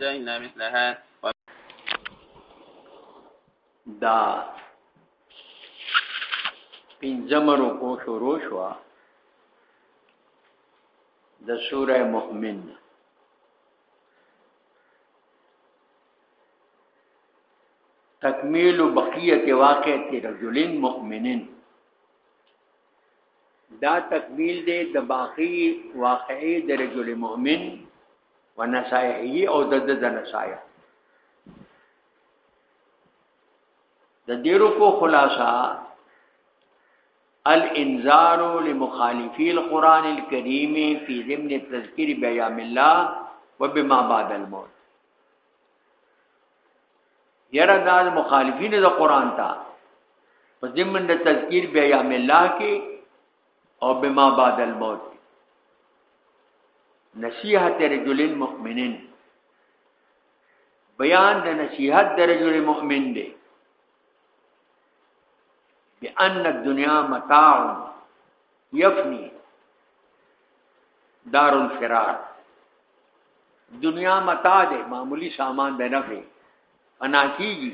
زينا مثلها دا پنځم رکو شروع شو د سوره مؤمن تکمیل بقیت واقعت رجلین مؤمنین دا تکمیل دی د باقی واقعی د رجل مؤمن ونصائحه او د د نصائح د دیرو کو خلاصہ الانذار لمخالفی القرآن الكریم فی ضمن تذکیر بیام الله وبما بعد الموت یره دا مخالفین د قرآن ته په ضمن د تذکیر بیام الله کې او بما بعد الموت نصیحت رجل مؤمنین بیان د نصیحت د رجل مؤمن دی بان الدنيا متاع يفني دار الفرار دنیا متاع ده معمولی سامان ده نه وي انا کیږي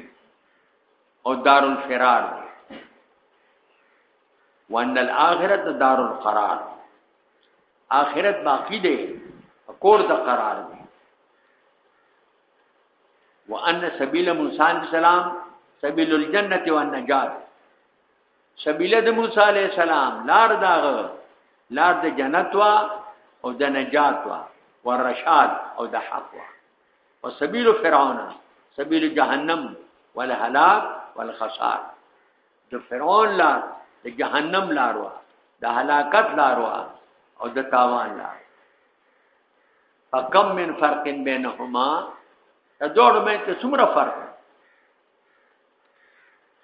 او دار الفرار ده وان الاخرت دار القرار اخرت باقی دی کور د قرار دی وان سبیل موسی علیہ السلام سبیل الجنه والنجات سبیل د موسی علیہ السلام لار داغه لار د جنت وا او د نجات وا ورشاد او د حق وا او سبیل فرعون سبیل جهنم والهلاك والخسار د فرعون لار د جهنم لار وا د هلاکت لار وا او د تاوان لار فکم من فرق بینهما تدور میں ته څومره فرق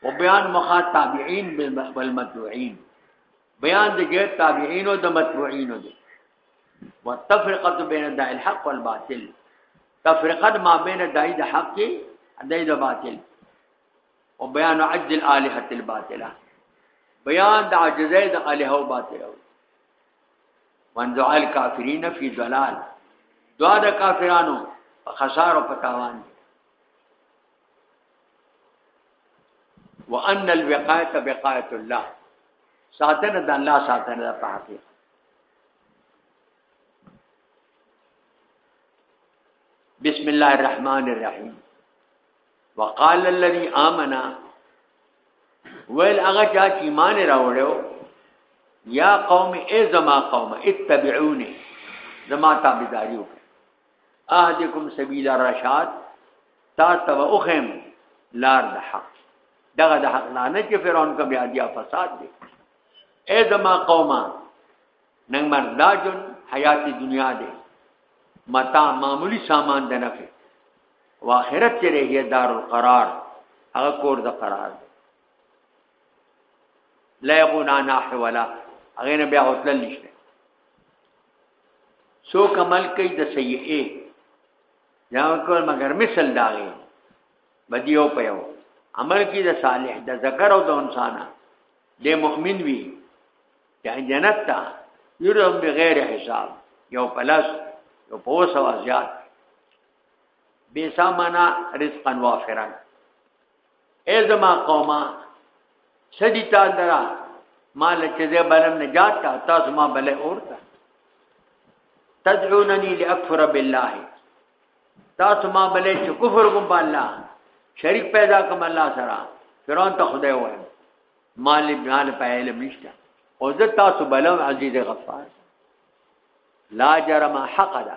او بیان مخا تابعین بالمتبوعین بیان د غیر تابعین او د متبوعین دی وتفرقه بین دای الحق والباطل تفرقه ما بین دای د حق کې دای د باطل او بیان عجز الالهه الباطله بیان د عجزه د الهه او باطله وان دعاء الكافرین فی ضلال دعا د کافرانو په خسار او پتاوان وان الوقایت بقایت الله ساتنه د الله ساتنه ده په حقیقت بسم الله الرحمن الرحیم وقال الذي امنا ویل هغه چا چې ایمان راوړو یا قوم ای زما قوم اتبعوني زما تابعداري وکړه اهدکم سبیل الرشاد تا تبع اخم لار د حق دغه د حق نه چې فرعون کا بیا دیا فساد دی ای زما قومه نن مردا جون حیات دنیا دی متا معمولی سامان د نفع او اخرت چې هي دار القرار هغه کور د قرار لا يكون انا حولا هغه نه بیا اوتل نشته سو کمل کوي د سیئه یا کول مگر مثل داغه بدیو پیو عمل کی د صالح د ذکر او د انسان د مؤمن وی یا جنت تا یرم بغیر حساب یو پلاس یو پوسو زیات بیسا مانا رزقا وافرا اے زما قوما سدی تا درا مال چې زه بلم نجات تا تاسو ما بلې اورته تدعونني لاكفر بالله تاسو ما بلې چې کفر کوم په الله شریک پیدا کوم الله سره فرعون ته خدای وایم مال مال په علم نشته او زه تاسو بلم عزیز غفار لا جرم حق ده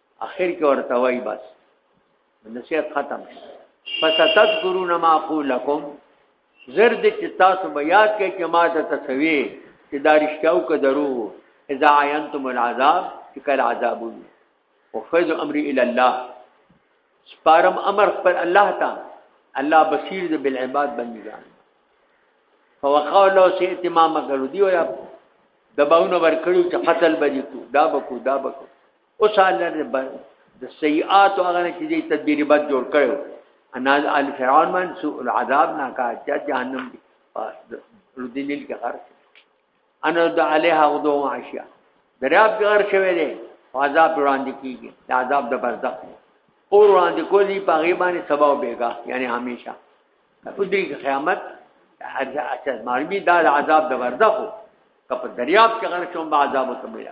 اخر کې ورته وای بس نصیحت ختم فساتت ګورون ما قولکم زر دې چې تاسو به یاد کړئ چې ما ته تسوي چې دا رښتیاو که درو اذا عینتم العذاب چې کله عذاب وي او فیض امر الی الله سپارم امر پر الله تا الله بصیر دې بالعباد بندگان فوقع له سي اهتمام کړو دی او دباونه ور کړو چې قتل بجې کو دا بکو دا بکو اوس الله دې بند د سیئات او هغه چې دې تدبیر بد جوړ کړو انا ال فرعون من سوء العذاب نا کا چې جهنم دې ردینل کې غرق انا د علیها غدو عشیا دریاب کې غرق شوی دی عذاب وړاندې کیږي د عذاب د برزخ اور وړاندې کولی په غیبانې سبا او بیګا یعنی همیشه په دې قیامت هرځه اچ مرګي دا عذاب د برزخ کپ دریاب کې غرق شوم به عذاب ته ملي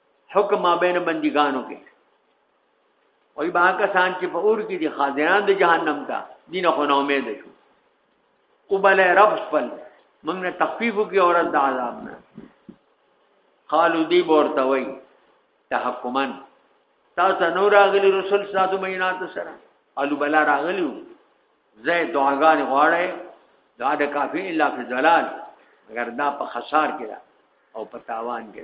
حکم ما بین بندګانو کې وای با کسان چې په اور کې دي خاضران د جهنم ته دین خو نه امید شو او بل رب خپل موږ نه تخفیف کې اورز د عذاب نه قالو دی ورته وای تحکمن تاسو نور اغلی رسول ساتو مینات سره قالو بل راغلی زه دعاګان غواړم دا د کافی الا فی ضلال مگر دا په خسار کې او په تاوان کې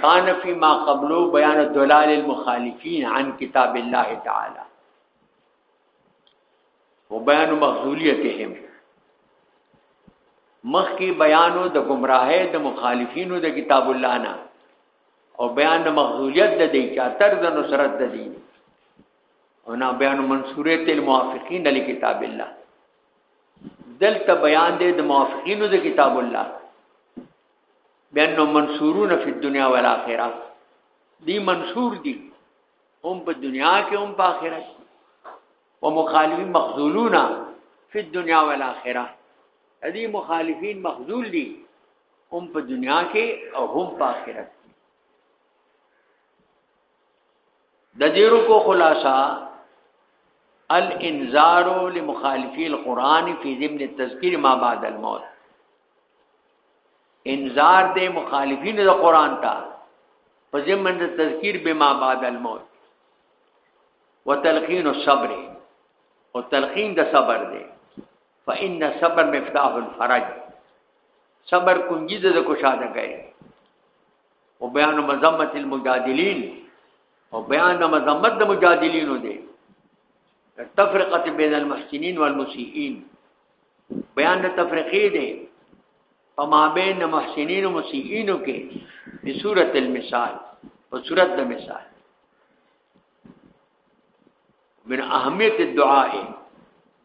کان فی ما قبلو بیان دلال المخالفین عن کتاب الله تعالی وبیان مخذولیتهم مخکی بیانو د گمراهی د مخالفینو د کتاب الله نه او بیان د مخذولیت د دی چاتر د نصرت د دی او نه بیان منصوریت الموافقین لکتاب الله دلته بیان دی د موافقینو د کتاب الله بانه منصورون فی الدنیا والآخرة دی منصور دی هم په دنیا کې هم په آخرت او مخالفین مخذولون فی الدنیا والآخرة دی مخالفین مخذول دی هم په دنیا کې او هم په آخرت د دې رکو خلاصہ الانذار لمخالفي القران في ضمن التذکیر ما بعد الموت انذار دې مخالفین د قران ته په ضمن د تذکیر به ما بعد الموت وتلقین الصبر او تلقین د صبر دې فإن صبر مفتاح الفرج صبر کنجی د کوشاده کوي او بیان مذمت المجادلین او بیان د مذمت د مجادلینو دی تفرقه بین المحسنین والمسیئین بیان د تفرقه دی په مابین د محسنین او مسیئینو کې په صورت المثال په صورت د مثال من اهمیت الدعاء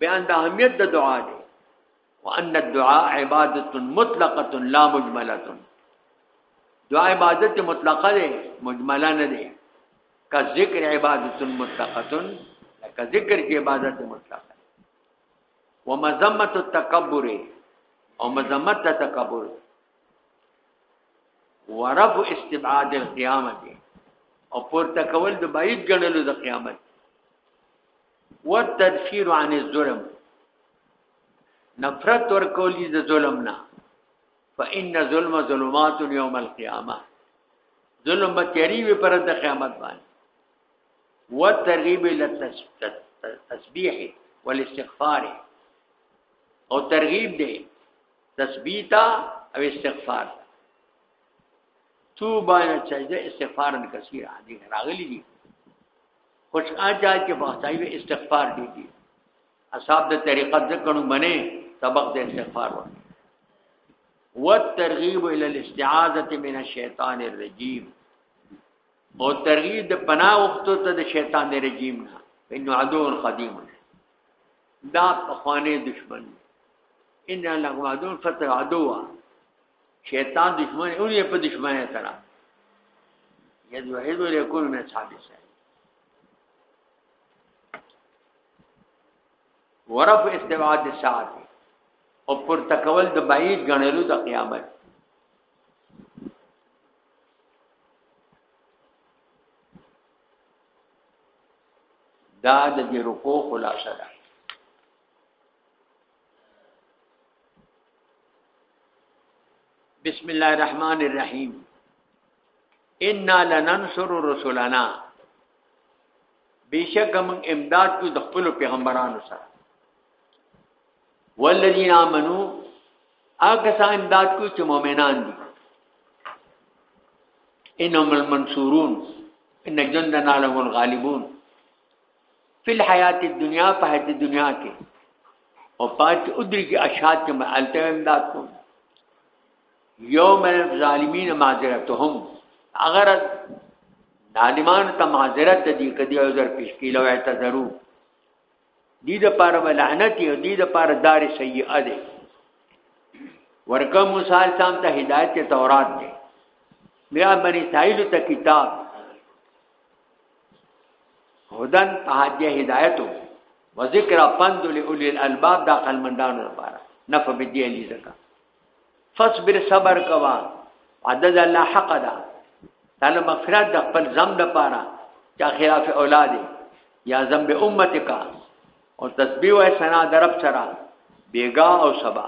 بیان د اهمیت د دعا دی وان الدعاء عبادت مطلقه لا مجمله دعا عبادت مطلقه ده مجمله نه ده کا ذکر عبادت مطلقه کا ذکر کی عبادت مطلقه ومذمت التکبر او مذمت تکبر ورف استبعاد القیامت او پورته کول د بعید ګڼلو د قیامت والتدفير عن الظلم نفرت ورکول دي د ظلم نه فإن ظلم ظلمات يوم القيامه ظلم به تیری وي پر د قیامت باندې وترغيب الى التسبيح والاستغفار او ترغيب دي تثبيتا او استغفار تو باندې چې استغفار کثیر دي راغلي دي خوش آجا کې بحثای به استغفار دی دي اصحاب د طریقت ذکرو منه سبق د استغفار و والترغیب الى الاستعاذه من الشیطان الرجیم او ترغیب د پناه وختو ته د شیطان الرجیم نه انه عدو قدیم دا خوانه دشمن ان لغوادون فتر عدو شیطان دشمن او یې په دشمنه سره یذ وحید لکل من صحابه سره ورف استواد الساعه او پر تکول د بعید غنلو د قیامت دا د دې رکو خلاصه ده بسم الله الرحمن الرحیم ان لننصر رسلنا بیشک من امداد کو د خپل پیغمبرانو سره والذین آمنو هغه سا امداد کو چې مؤمنان دي انهم المنصورون ان جندنا لهم الغالبون فی الحیات الدنیا په حیات دنیا کې او پات ادری کې اشهاد کې مالته امداد کوم یوم الظالمین معذرتهم اگر ظالمان ته معذرت دي کدی او در پیش کی لو اعتذرو دی د پاره ولعنت او دی د پاره دار سیئه ده ورکه موسی السلام ته هدایت تورات ده بیا بنی اسرائیل ته کتاب هدن تهدیه هدایتو و ذکر پند لأولی الالباب دا قلمندانو لپاره نفع بدی علی زکا فصبر صبر کوا عدد الله حق دا تعالی مغفرت د خپل ذنب لپاره چا خلاف اولاد یا ذنب امت کا او تسبیح و سنا درب سرا بیگا او سبا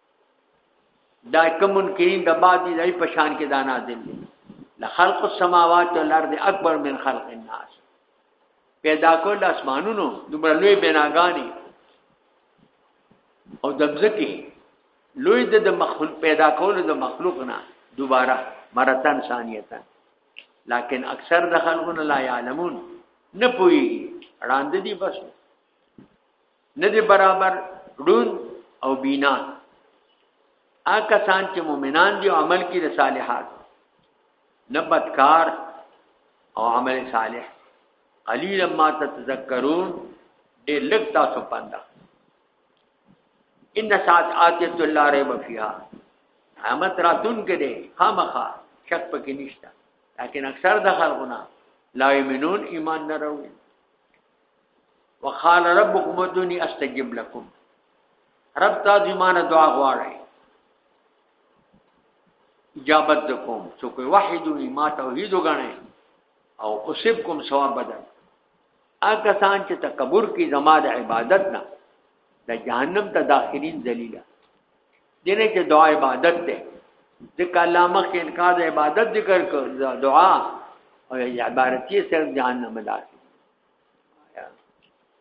دا کوم منکرین د بعد دی په شان کې دا نازل دي لخلق السماوات والارض اکبر من خلق الناس پیدا کول اسمانونو دومره لوی بناګانی او دمزکی لوی د مخلوق پیدا کول د مخلوق نه دوباره مرتن ثانیتا لیکن اکثر د خلقونه لا يعلمون نه پوي راند دي بس نه دی برابر ړون او بینا اګه سان چې مؤمنان دی عمل کې د صالحات نه بدکار او عمل صالح قلیل ما تتذکرون دې لږ تاسو پاندا ان سات آتیت الله ریب فیها قیامت راتون کې دې خامخا شک پکې نشته لیکن اکثر د خلقونه لا یمنون ایمان نه راوړي وقال ربكم ادوني استجب لكم رب تاسو ایمان دعا غواړي اجابت کوم چې کوئی واحدونی ما توحید وګڼي او اسب کوم ثواب بدل اګه سان چې تکبر کی زما د عبادت نه د جهنم ته داخلين ذلیلہ دینه کې دعا عبادت ده ځکه الله مخ کې انکار د عبادت ذکر کړ دعا او عبارتي سره ځان نه ملاسي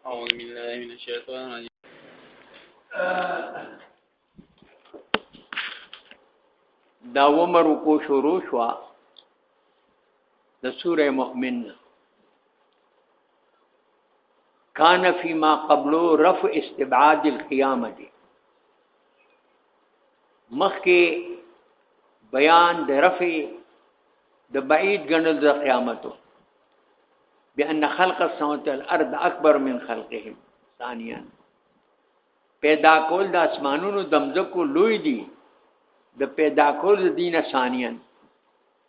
أعوذ بالله من الشيطان الرجيم دا عمر کو شروع شو د سوره مؤمن کان فی ما قبلو رفع استبعاد القیامه دی مخکې بیان د رفع د بعید ګڼل د قیامتو بان خلق السماوات والارض اکبر من خلقهم ثانیا پیدا کول د اسمانونو دمزکو لوی دی د پیدا کول دین ثانیا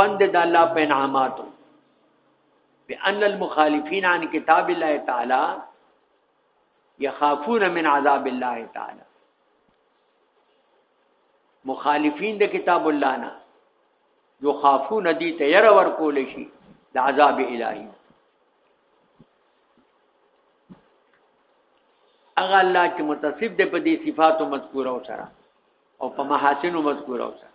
پند د الله په انعاماتو بان المخالفین عن کتاب الله تعالی یخافون من عذاب الله تعالی مخالفین د کتاب الله نه جو خافو ندی ته ير ور کول شي د عذاب الهي اغه الله چې متصف دی په دې صفاتو مذکوره او سره او په محاسنو مذکوره او سره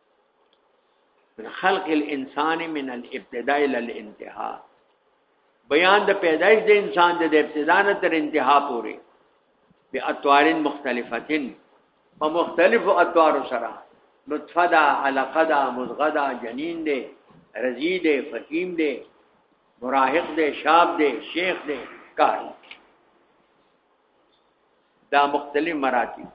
من خلق الانسان من الابتداء الى الانتهاء بیان د پیدایش د انسان د ابتدا نه تر انتها پورې به اطوار مختلفتين په مختلفو اطوار سره نطفه دا علقه دا مزغه دا جنین دی رضی دی فقیم دی مراهق دی شاب دی شیخ دی کار دا مختلف مراتب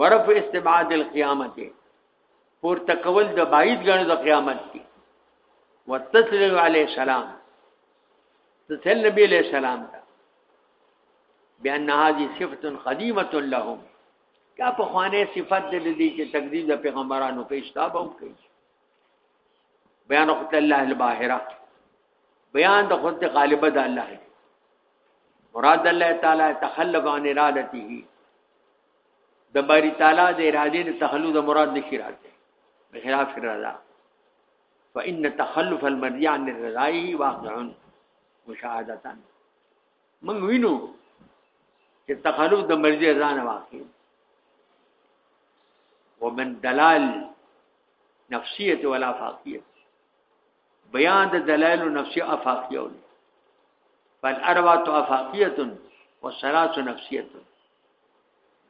ورف استبعاد القیامت پور تکول د بعید غنو د قیامت دی وتسلیم علی السلام تسلیم نبی علیہ السلام دا بیان هذه صفه قدیمه لهم دا په خوانه صفت د دې چې تقدیم د پیغمبرانو کې اشتابه هم کوي بیان خدای الله الباهره بیان د خدای غالبه د الله دی مراد الله تعالی تخلف عن ارادته د باری تعالی د اراده د تخلف د مراد نشي راځي بخلاف الرضا فإن تخلف المرضي عن الرضاء واقع مشاهدة من وینو چې تخلف د مرضي ځان واقع ومن دلال نفسیت ولا فاقیت بیان د دلایل نفسیه افاقیه بل اربعه افاقیه او ثلاث نفسیه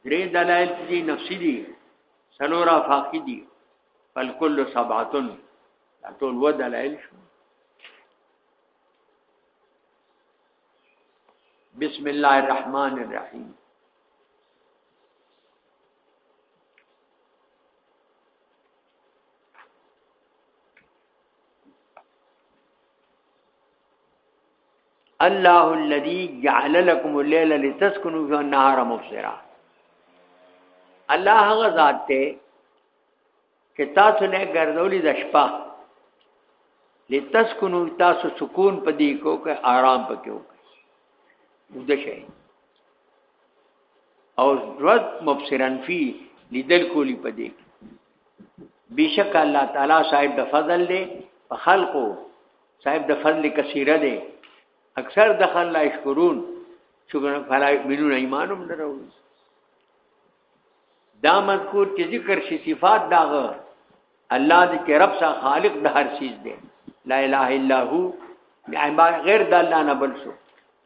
درې دلایل دي نفسي دي سلور افاقی دي بل کل سبعتن دا ټول و دلایل شو بسم الله الرحمن الرحیم الله الذي جعل لكم الليل لتسكنوا فيه والنهار مبصرا الله هغه ذات ته چې تاسو نه ګرځولې د شپه لتسكنوا تاسو سکون پدې کو کې آرام پکې وکړي وده شي او رد مبصرن فی لیدل کولی پدې بیشک الله تعالی صاحب د فضل دی په خلقو صاحب د فضل کثیره دی اکثر د خلک لا شکرون شکر فلا ملون ایمانم درو دا مذکور چې ذکر شي صفات داغه الله دې کې رب سره خالق د هر چیز دی لا اله الا هو غیر د الله نه بل شو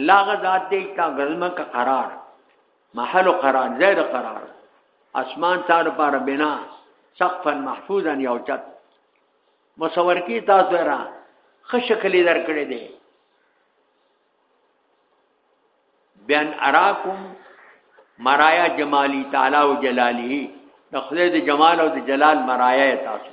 الله غ ذات دې تا غزمه کا قرار محل قرار زید قرار اسمان تار پر بنا سقفا محفوظا یو چت مصور کی تاسو را خشکلی در کړی دی بیان اراکم مرایا جمالی تعالی او جلالی د خدای د جمال او د جلال مرایا تاسو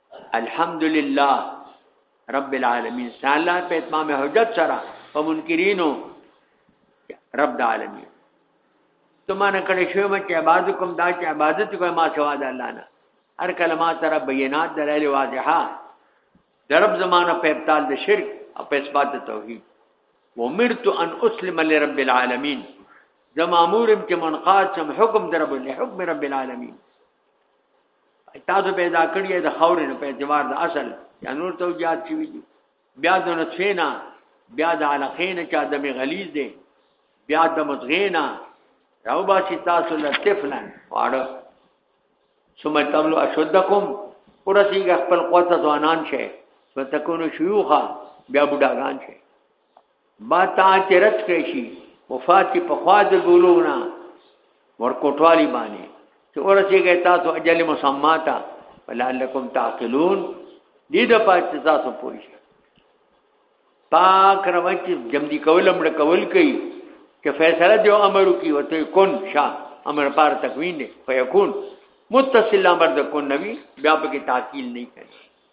الحمدلله رب العالمین سالان په اتمام حجت سره په منکرینو رب العالمین تمانه کړي شوی ما چې عبادت کوم دا چې عبادت کوم ما سوا د الله نه هر کلمات سره بینات دلایل واضحه درب زمانہ په ابطال د شرک او په اثبات د توحید ومرت ان اسلم لرب العالمین زمامورم چې منقاد سم حکم درب له حکم رب العالمین تاسو پیدا کړی د خاورې په اعتبار د اصل یا نور توجیهات چې وی بیا د نطفینا بیا د علقین چې ادمه غلیظ دی بیا د مدغینا راو با چې تاسو له طفلن واړه ثم تبلو اشدکم ورسیږي خپل قوت ځوانان شي فتكونوا شيوخا بیا بډاګان شي ما تا چرت کړی شي وفات په خوا د ګولونه ورکوټوالی باندې چې ورسېږي تاسو اجل مسما ته ولعلکم تعقلون دې د پات تاسو پوښ پاک روان چې جمدی کول امر کول کوي چې فیصله دی امر کوي وته کون شاه امر پار تکوین دی فیکون متصل امر د کون نبی بیا په کې تعقیل نه کوي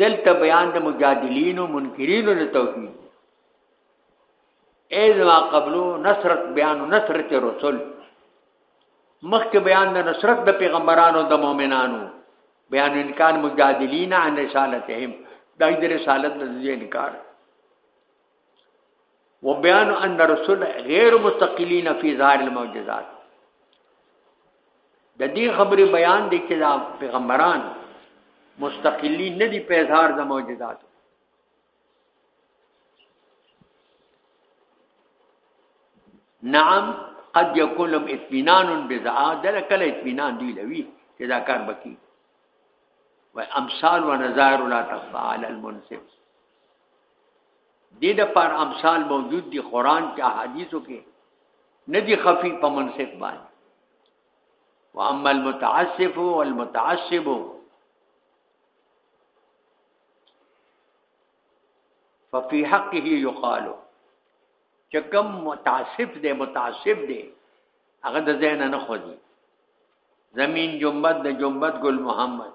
دلته بیان د مجادلین او منکرین له توحید ایز ما قبلو نصرت بیان او نصرت رسول مخکې بیان د نصرت د پیغمبرانو د مؤمنانو بیان انکار مجادلین عن رسالتهم د رسالت د انکار وبيان ان رسول غیر مستقلین فی ظاهر المعجزات د دې خبرې بیان دی چې دا پیغمبران مستقلی نه دي په اظهار د معجزات نعم قد يكون لهم اطمینان بذا دل کله اطمینان دی لوي چې دا کار بکی و امثال و نظائر لا تخفى على المنصف دې د پر امثال موجود دي قران کې احادیثو کې ندي خفي په منصف باندې واما المتعسف والمتعصب ففي حقه يقال چې کوم متعصب دی متعصب دی هغه د زین نه خو دي زمين جنبت د جنبت ګل محمد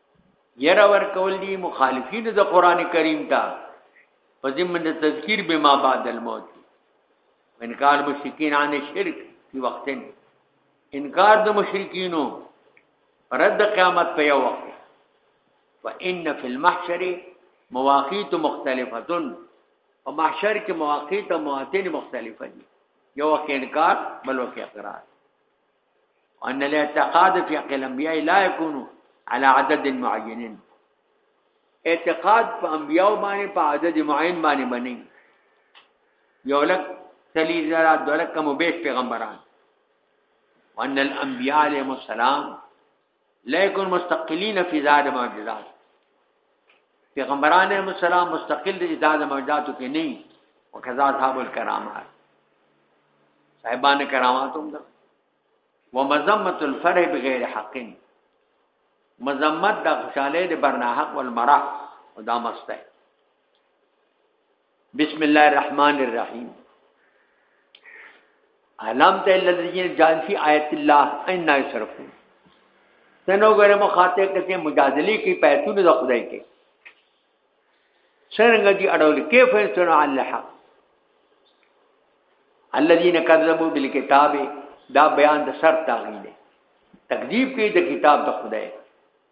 یره ور کول دي مخالفین د قران کریم ته په ذمه د تذکیر به ما بعد الموت انکار مشرکین عن شرک په وخت نه انکار د مشرکینو رد قیامت په یو وخت وان فی المحشر مواقیت مختلفه او محشر کې مواقیت او مواطن مختلفه دي یو کې انکار بل کې اقرار وان الاعتقاد في حق الانبياء لا يكون على عدد معين اعتقاد په انبياء باندې په عدد معين باندې بني یو لک تلی زرا دولک کم بیش پیغمبران وان الانبیاء علیهم السلام لیکن مستقلین فی ذات معجزات پیغمبران علیہ السلام مستقل دی ذات معجزات کې نه او کذا صاحب الکرامات صاحبان کرامات هم ده ومذمت الفرح بغیر حق مذمت د خوشاله د برنا حق والمرح او دا مسته بسم الله الرحمن الرحیم علام ته الذین جان فی آیت الله ان یصرفون تنو غره مخاطب کته مجادله کی پیتون د خدای کې څنګه دی اډول کیف سنع الحق الذين كذبوا بالكتاب دا بیان د سر تاغیله تکذیب کوي د کتاب د خدای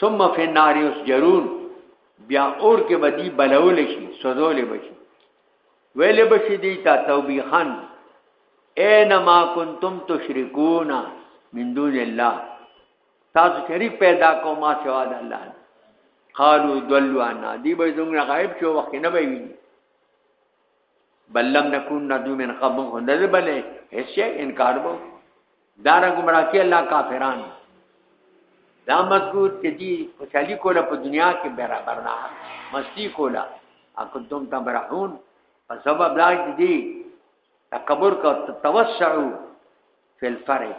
ثم فی النار یسجرون بیا اور کې بدی بلول شي سوزول بشي ویل بشي دی تا توبیخان اینما کنتم تشرکون من دون الله تاسو شریک پیدا کو ما سوا د الله قالو دلوا عنا دی به زموږ غائب شو وخت نه به ویني بل لم نكون ندو من قبل هندل بلې هیڅ انکار وو دارا گمرا کې الله کافران دا مذکور چې دی خوشالي کوله په دنیا کې برابر نه مستی کوله اكو دوم تا برحون په سبب دا چې دی تکبر کا توسعو فی الفرح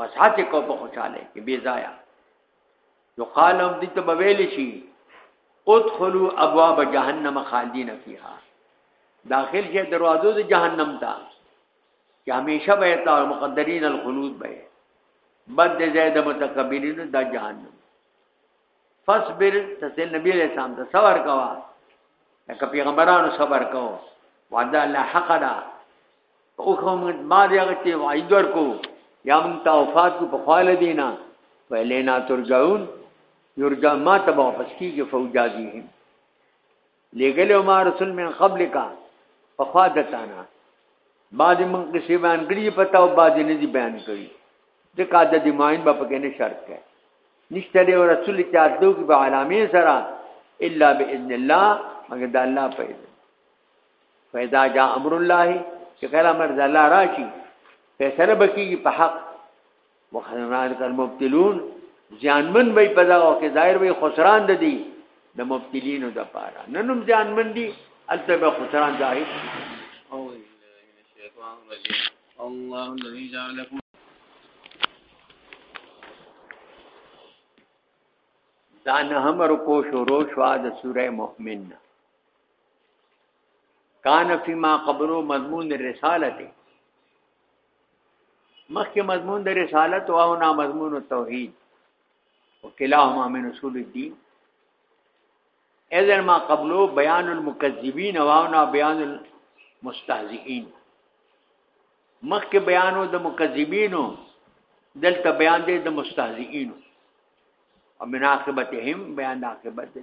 وسعت کو په خوشاله کې بی ضایع یو قالم دې ته بویل شي ادخلوا ابواب جهنم خالدین فیها داخل شي دروازو د جهنم ته چې همیشه به تا مقدرین الخلود به بد زید متکبرین دا جهنم فصبر تسل نبی علیہ السلام ته صبر کوا لکه پیغمبرانو صبر کو وعده الله حق دا او کوم ما دی هغه چې وعید ورکو یا مون تا وفات کو په خال دینا ولینا ترجعون یرجع ما تبع واپس کیږي فوجازیهم لګلو ما رسول من قبل کا په خوا دتانا بعد من قصې بیان کړي پتا او بعد نه دي بیان کړي د قاعده د معین په پکې نه شرط کې نشته دی رسول چې ادو کې به علامه سره الا باذن الله مګر د الله په اذن فاذا جاء امر الله چې کله امر د الله راشي فیصله بکیږي په حق وخسران کر مبتلون زیانمن به په دا وخت ظاهر وي خسران د دي د مبتلینو د پاره ننم زیانمن دي البته به خسران ظاهر او الله الذي جعل لكم دا نه هم رکو شروع شو د سوره مؤمن کان فيما قبلو مضمون الرساله مخکې مضمون د رسالت او او نا مضمون توحید وکلاهما من اصول الدین اذن ما قبلو بیان المکذبین او او نا بیان المستهزئین مخکې بیانو د مکذبینو دلته بیان دی د مستهزئینو او من عاقبتهم بیان د عاقبت دی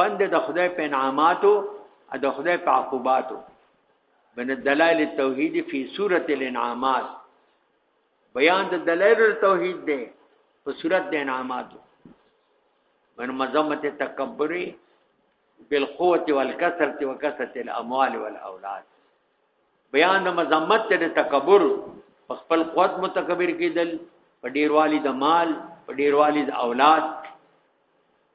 پند د خدای په انعاماتو د خدای په عقوباتو من دلایل التوحید فی سورۃ الانعامات بیان د دلایل التوحید دی په سورۃ د انعاماتو من مذمت تکبر بالقوه والکثرت وکثرت الاموال والاولاد بیان د مذمت د تکبر په خپل قوت متکبر کېدل په ډیروالي د مال په ډیروالي د اولاد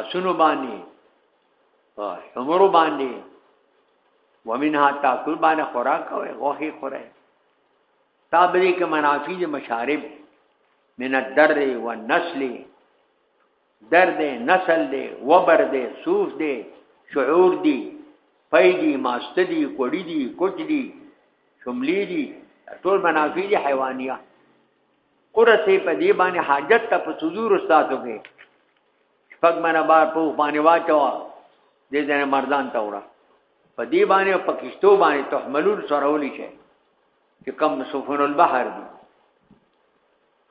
اسونو باندې عمرو باندې ومنها تاکل باندې خوراک کوي غوخي خوري تابری کې منافی د مشارب من الدر والنسل درد نسل دی وبر دی صوف دی شعور دی پي دی ماست دی کوړی دی کوچ دی شملی دی ټول منافی دی حیوانیه قرسه په دې باندې حاجت ته په صدور استادو کې شپږ منه بار په باندې واچوا دې ځنه مردان ته وړه په دې باندې په کشتو باندې تحملون سرولې شي چې کم سفن البحر دي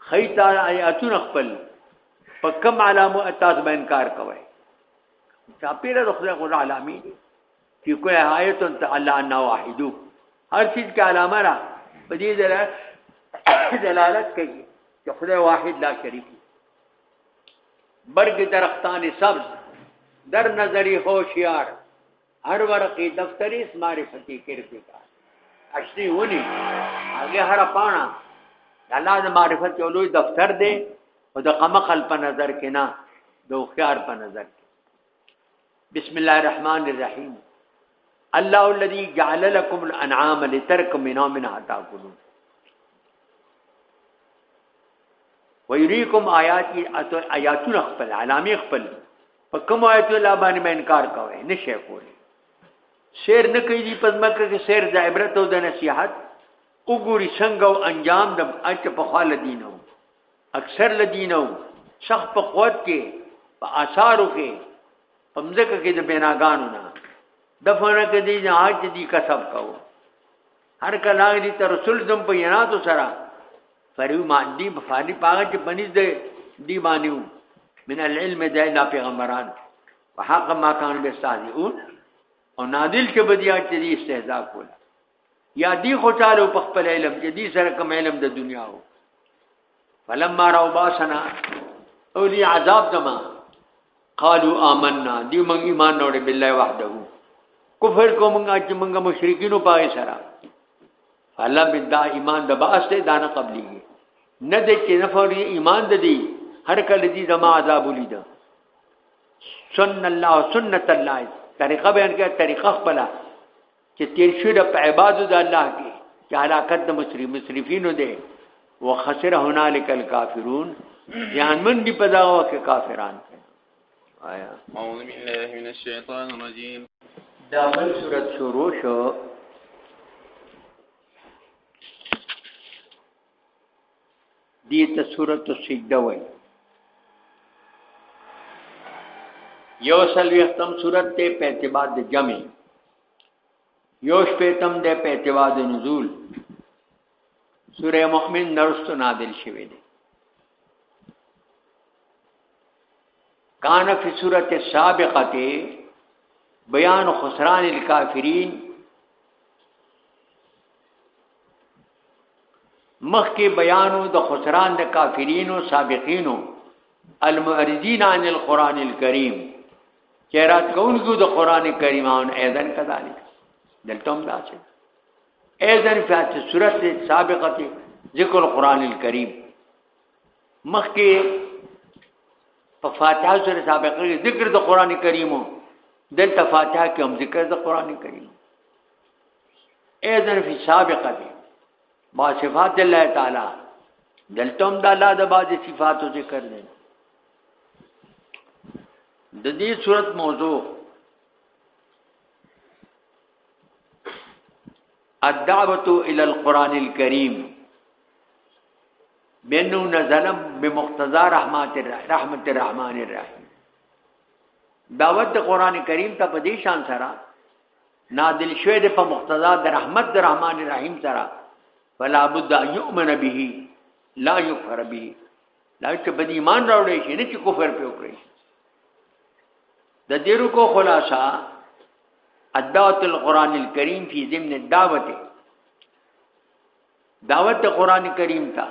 خیتا آیاتون خپل په کم علامو اتاس به انکار کوي چاپیره د خدای غو علامي فی کوئی حایت تعالی انا واحدو هر چیز کا علامه را په دې دلالت کوي چې خدای واحد لا شریک برگ درختان سبز در نظری هوشیار هر ورقی دفتری اس معرفتی کردگار اشنی ونی هغه هر پانا الله د معرفت یو لوی دفتر دی او د قمقل په نظر کې نه د خيار په نظر کې بسم الله الرحمن الرحیم الله الذي جعل لكم الانعام لتركم منها منها تاكلون ويريكم آیاتی آیاتونه خپل علامه خپل په کوم آیت لا باندې انکار کوي نشه کوي شعر نه کوي په مکه کې شعر د عبرت او د نصيحت وګوري څنګه او انجام د اچ په خال دینو اکثر له دینه وو شخ په قوت کې په آثارو کې په مځکه کې د بناګانو نه دفنه کې دي نه حج دي کسب کو هر کله دي تر رسول زم په یناتو سره فریو مادي بفانی پاغه چې بنځ دې دی باندې من العلم دای دا پیغمبران وحق ما کان به استهزئون او نادل کې بدیا چې دې استهزاء کول یا دی خو چالو په خپل علم چې دی سره کوم علم د دنیا وو فلما راو باسنا او دی عذاب دما قالوا آمنا دی مونږ ایمان نوړې بالله وحده کفر کو مونږه چې مونږه مشرکینو پای سره فلا بدا ایمان د باسته دانه قبلي نه د چې نفر ایمان د دی هر کله دی زما عذاب ولید سن الله سنت الله طریقه بیان کړه طریقه خپل چې تیر شو د په عبادت د الله کې چې هلاکت د مصری مصرفینو دی وخسر هنالک الکافرون ځانمن دی په داوا کې کافران آیا اعوذ بالله من الشیطان الرجیم دا بل صورت شروع شو دې ته سورۃ السجده وایي یو سلویختم صورت ته په اعتبار د جمع یو شپیتم ده په اعتبار د نزول سوره مؤمن نرستو نادل شوی دی کان فی صورت سابقه بیان خسران الکافرین مخکې بیانو د خسران د کافرینو سابقینو المعرضین عن القرآن الكریم چې رات کوونکو د قرآن کریم ان اذن کذالک دلته هم دا چې اذن فاتح صورت سابقه ذکر القرآن الكریم مخکې په فاتحه سره سابقه ذکر د قرآن کریمو دلته فاتحه کې هم ذکر د قرآن کریم اذن فی سابقه دی با صفات الله تعالی دلتم د الله د باج صفاتو ذکر دی د دې صورت موضوع الدعوه الى القران الكريم بانه نزل بمقتضى رحمت رحمت الرحمن الرحيم دعوت قران کریم ته په دې شان سره نادل شوی د په مقتضا د رحمت د رحمان الرحیم سره فلا بد ان يؤمن به لا يكفر به دا چې بد ایمان راوړی شي نه چې کفر په وکړي د دې رکو خلاصہ ادعوت القرآن الكريم في ضمن الدعوت دعوت د قرآن کریم ته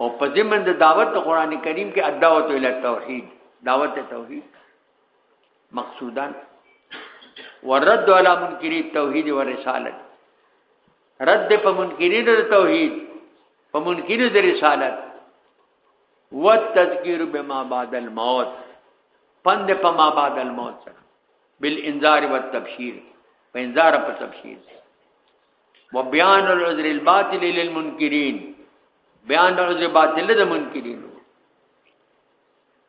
او په ضمن د دعوت د قرآن کریم کې ادعوت ال توحید دعوت توحید مقصودا ورد علی منکری توحید و رسالت رد په منکری د توحید په منکری د رسالت و تذکیر بما بعد الموت پند په ما بعد الموت سره بالانذار والتبشیر په انذار په تبشیر و بیان العذر الباطل للمنکرین بیان العذر باطل د منکرین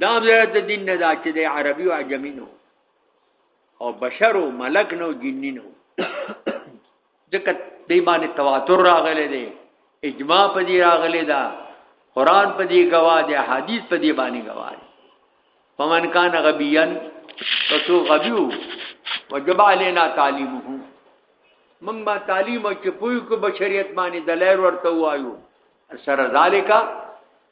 دا زیات دین نه دا چې د عربي او عجمي نو او بشر او ملک نو جنی نو ځکه دې باندې تواتر راغلی دی اجماع په دې راغلی دا قران په دې گواه دی حدیث په دې باندې گواه دی فمن کان غبیا تاسو غبیو وجب علینا تعلیمه من با تعلیم چې پوی کو بشریت باندې دلایل ورته وایو سره ذالیکا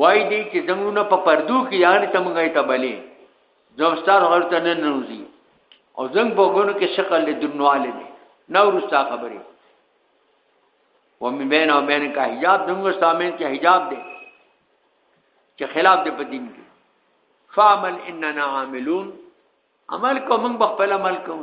وای دی چې زمونه په پردو کې یان ته مونږه ته بلې زمستان غر ته نه نوځي او زنګ په غونو کې شکل له درنواله دي نو ورستا خبرې و می بین او بین کا حجاب دنګو سامن کې حجاب دی چې خلاف دې په دین کې فعمل اننا عاملون عمل کوم په خپل عمل کوم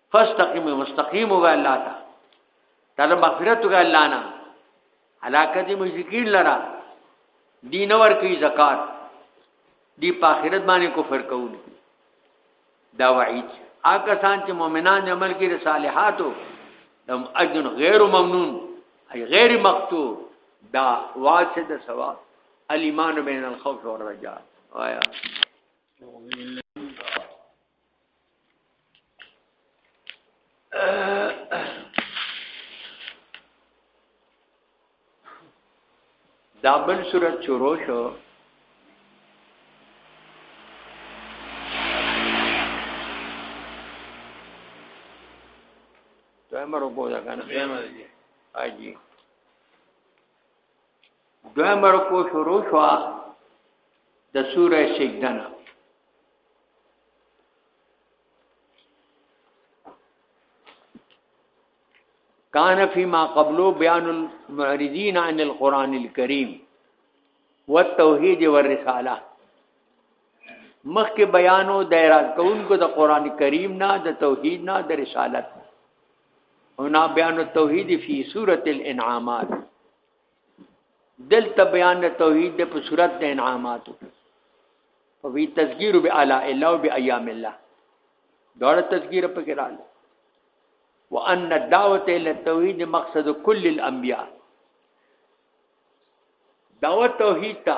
فاستقیم مستقیم و الله تا تعالی مغفرت و الله نه علاقه دې مشرکین لرا دین ور کوي زکات دی په آخرت باندې کفر کوي دا وعید آکه سان چې مؤمنان عمل کې صالحاتو لهم اجر غیر ممنون ای غیر مقتو دا واسه د ثواب الیمان بین الخوف والرجاء آیا دا بل صورت شروع شو دویمه رکو ده کنه دویمه ده اجي دویمه رکو شروع شو د سوره سجدنه کان فيما قبلو بیان المعرضین عن القران الكريم والتوحید والرساله مخکې بیانو د اعتراض کوونکو د قران کریم نه د توحید نه د رسالت او نا بیان التوحید فی سوره الانعامات دلته بیان د توحید د په صورت د انعاماتو په وی تذکیر به اعلی الله او به ایام الله دا تذکیر په کې رااله وان الدعوه الى التوحید مقصد کل الانبیاء دعوت توحید ته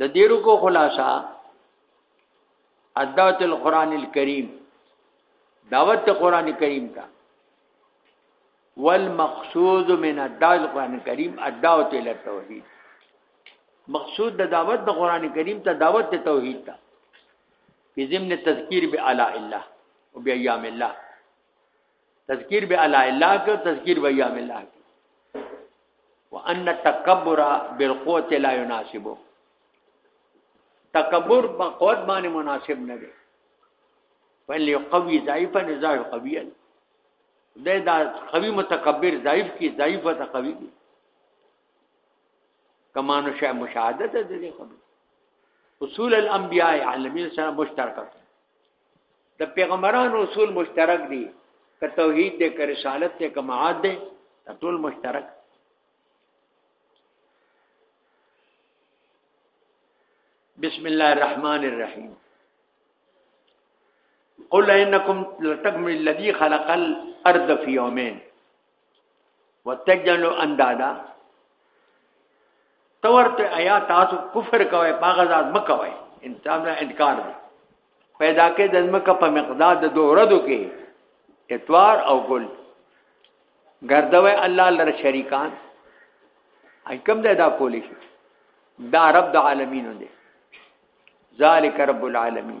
د دې رکو خلاصہ ادعوت القرآن الكريم دعوت قرآن کریم تا والمقصود من الدعوة القرآن الكريم الدعوة إلى التوحيد مقصود د دعوت د قرآن کریم ته دعوت ته توحید ته په ضمن تذکیر به الا الله او بیا ایام الله تذکیر به الا الله کو تذکیر به ایام الله وان التکبر بالقوت لا يناسبه تکبر په قوت باندې مناسب نه دی ولې قوي ضعیف نه ضعیف قوي دی دا قوي متکبر ضعیف کی ضعیف ته قوي دی کمانو شه مشاهده ته دې خبر اصول الانبیاء عالمین سره مشترکه د پیغمبرانو اصول مشترک دي که توحید دی که رسالت دی که معاد دی ټول مشترک بسم الله الرحمن الرحیم قل انکم لتکمل الذی خلق الارض فی یومین وتجلو اندادا تورته آیا تاسو کفر کوئ باغ ذات مکوئ انسان نه انکار دی پیدا کې د ځمکه په مقدار د دوه ورځو کې اتوار او ګل ګرځوي الله لر شریکان اي کوم ده دا کولی شي دا رب د عالمینو دی ذالک رب العالمین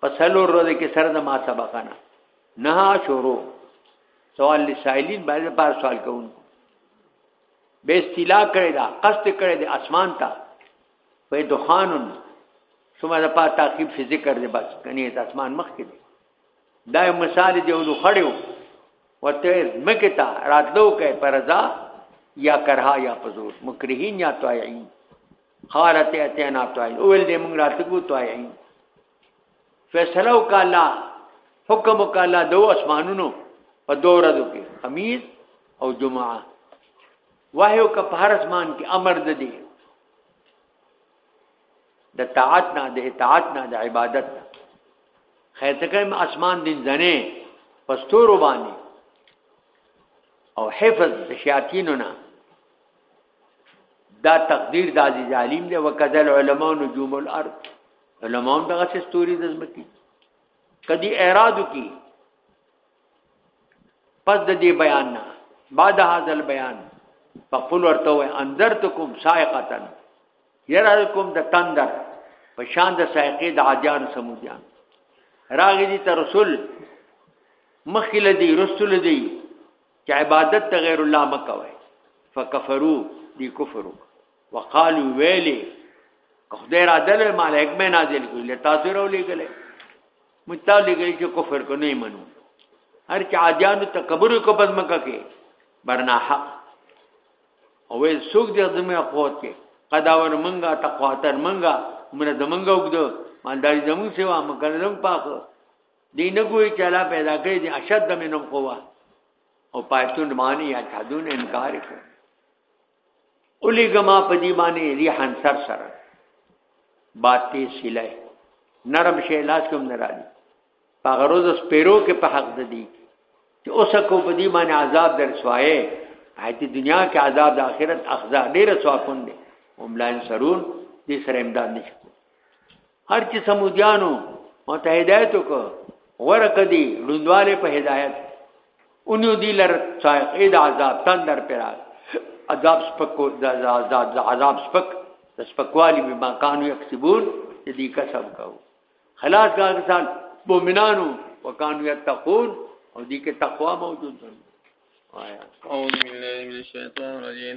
په څلور ورځې کې سره د ما سبق نه نه شروع سوال لسائلین باندې بار سوال کوم به استیلا کړی دا قصد کړی د اسمان ته په دخانن ثم د پات تعقیب فی ذکر دی بس کني د اسمان مخ کې دا مثال دی ولو خړیو وته مکه تا راتلو کې پرزا یا کرها یا پزور مکرهین یا طایعین قالت اتینا طائعين اول دې موږ راتګو طائعين فیصله وکاله حکم وکاله دو اسمانونو په دوه ورځو کې خميس او جمعه وحیو کا پهر اسمان کې امر د دې د طاعت نه د اطاعت نه د عبادت نه خیتکه اسمان دین ځنه پستور باندې او حفظ د شیاطینو نه دا تقدیر د عزیز علیم دی وکذا العلماء نجوم الارض علماء هم دغه ستوري د زمکی کدی اعراض کی پس د دې بیان نه بعد هاذا البیان فقل ورته انذرتکم سائقتا يرالکم د تندر په شان د سائقې د عادیان سمودیان راغی دي تر رسول مخکله دی رسول دی چې عبادت ته غیر الله مکوي فکفروا دی کفر وقالو ویلی خدای را دل ملائک مې نازل کړي له تاسو راو لګل متاو لګل چې کفر کو نه منو هر چې عادیان تکبر کو پس مکه کې برنا حق او ویل سوق دې زموږ قوت کې قداور منګه تقواتر منګه منه زمونږ وګدو مالداري زمونږ سیوا مکه زمونږ پاک دی نه کوی چې الله پیدا کړی دی اشد منهم قوا او پاتون معنی یا تحدون انکار کوي اولی گما په دی باندې ریحان سر سر باتی سلای نرم شی لاس کوم نه راځي هغه روز سپیرو کې په حق ددی چې اوسه کو په دی باندې عذاب در سوایې آیت دنیا کې عذاب د آخرت اخزا ډیر سواکون دي هم لاین سرون دې سره امداد نشي هر چې سمودیانو او ته هدایت وکړه ورکه دی لوندواله په هدایت اونیو دی لر صاحب د عذاب تندر پر عذاب سپکو د عذاب د عذاب سپک د سپکوالی به ما کانو یکسبون دې کسب کو خلاص کا انسان مؤمنانو وکانو یتقون او دې کې تقوا موجود ده آیا اعوذ بالله من الشیطان الرجیم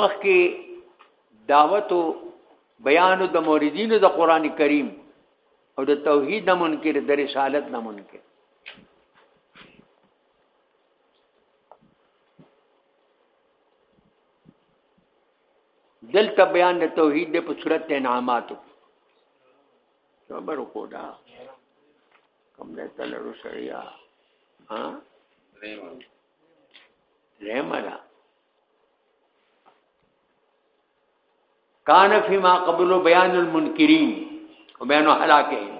مخکې دعوت او بیان د موریدینو د قران کریم او د توحید نه منکر د رسالت نه منکر دلته بیان د توحید د په صورت انعاماتو صبر کو دا کم نه تلرو سړیا ها رحمه کان فيما قبل بیان المنکرین او بیان هلاکین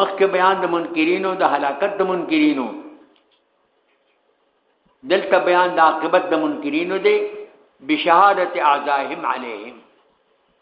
مخک بیان د منکرین او د هلاکت د منکرینو دلته بیان د عاقبت د منکرینو دی بشهادت اعزائهم علیهم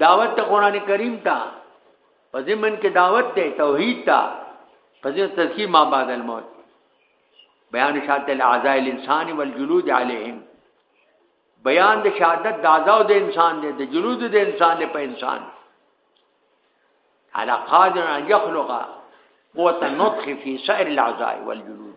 دعوت ته قران کریم ته په زمن کې دعوت دی توحید ته په ځین تزکیه ما بعد الموت بیان شهادت الاعضاء الانسان والجلود علیهم بیان د شهادت د اعضاء د انسان دی د جلود د انسان دی په انسان على قادر ان يخلق قوت النطق في سائر الاعضاء والجلود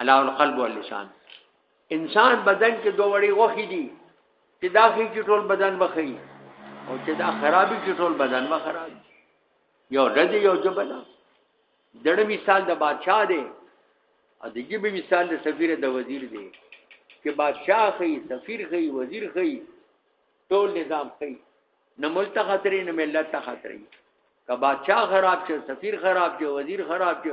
علاء القلب واللسان انسان بدن کې دوه وړي غوخي دي چې دا خي چې ټول بدن بخي او چې دا خرابي چې ټول بدن به خراب یو رد یو جبل دړه مثال د بادشاہ دی او د جبه مثال د سفیر د وزیر دی چې بادشاہ خي سفیر خي وزیر خي ټول نظام خي نه ملت خطرې نه ملت خطرې که بادشاہ خراب شي سفیر خراب شي وزیر خراب شي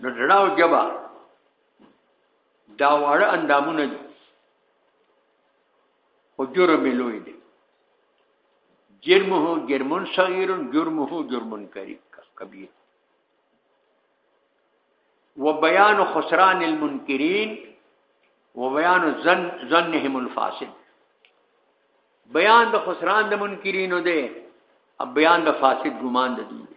نو زړه او جبا دا واړه اندامونه دي خو جرم یې لوی دی جرمه جرمون صغیر جرمه جرمون کبیر و بیان خسران المنکرین و بیان زن زنهم الفاسد بیان د خسران د منکرینو دی او بیان د فاسد ګمان د دوی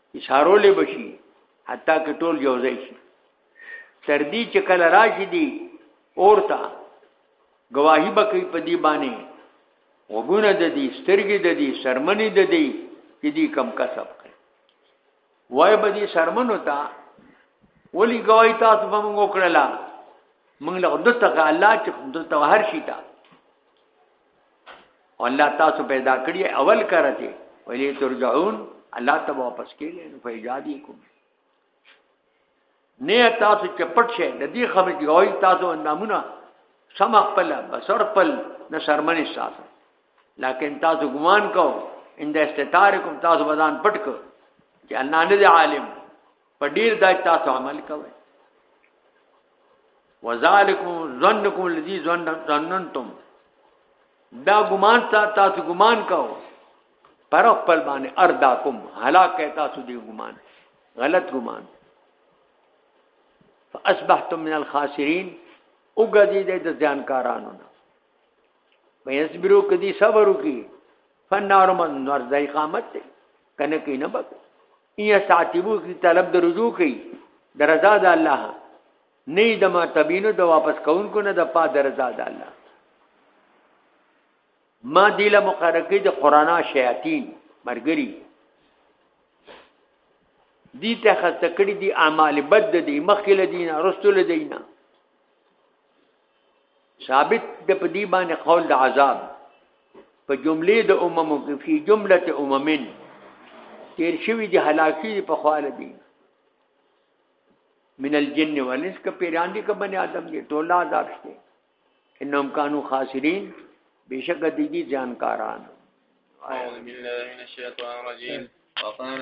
اشارولې بشي حتی که ټول یو ځای شي تر دې چې کله راشي دي اورته گواهی به کوي په دې باندې وګونه د دې سترګې د دې سرمنې د دې چې دې کم کسب کوي وای به دې سرمنو ته ولی گواہی تاسو به موږ وکړلا موږ له دته الله چې دته هر شي ته الله تاسو پیدا کړی اول کرته ویلی ترجعون الله ته واپس کیږي نو فیجادی کوم نه تاسو چې پټ شئ د دې خبرې دی وای تاسو نامونه سم خپل بسر خپل نه شرمنې تاسو لکن تاسو ګمان کو اند استتارکم تاسو بدن پټ کو چې الله نه عالم په ډیر دا تاسو عمل کوئ وذالکم ظنکم الذی ظننتم دا ګمان تاسو ګمان کاو پر خپل باندې ارداکم هلاک تاسو دی ګمان غلط ګمان فاصبحتم من الخاسرین وګدی د ځانکارانو نه مې صبرو کدي صبرو کی فنار من نور ځای قامت دی کنه کې نه بک یا تعتبو کی طلب د رجوع کوي د رضا د الله نه د ما تبینو د واپس کونکو نه د پا د رضا د الله ما دیله مقرقه د قرانا شیاطین مرګری دی ته خسته کړی دی اعمال بد دی مخکله دینه رسول دینه ثابت د په دی باندې قول د عذاب په جمله د اممو کې په جمله اممن تیر شوی دی هلاکی په خواله دی من الجن والانس ک پیران دي ک بني ادم دي ټول عذاب شته انهم كانوا خاسرين بشک دي دي ځانکاران اعوذ بالله من الشیطان الرجیم وقال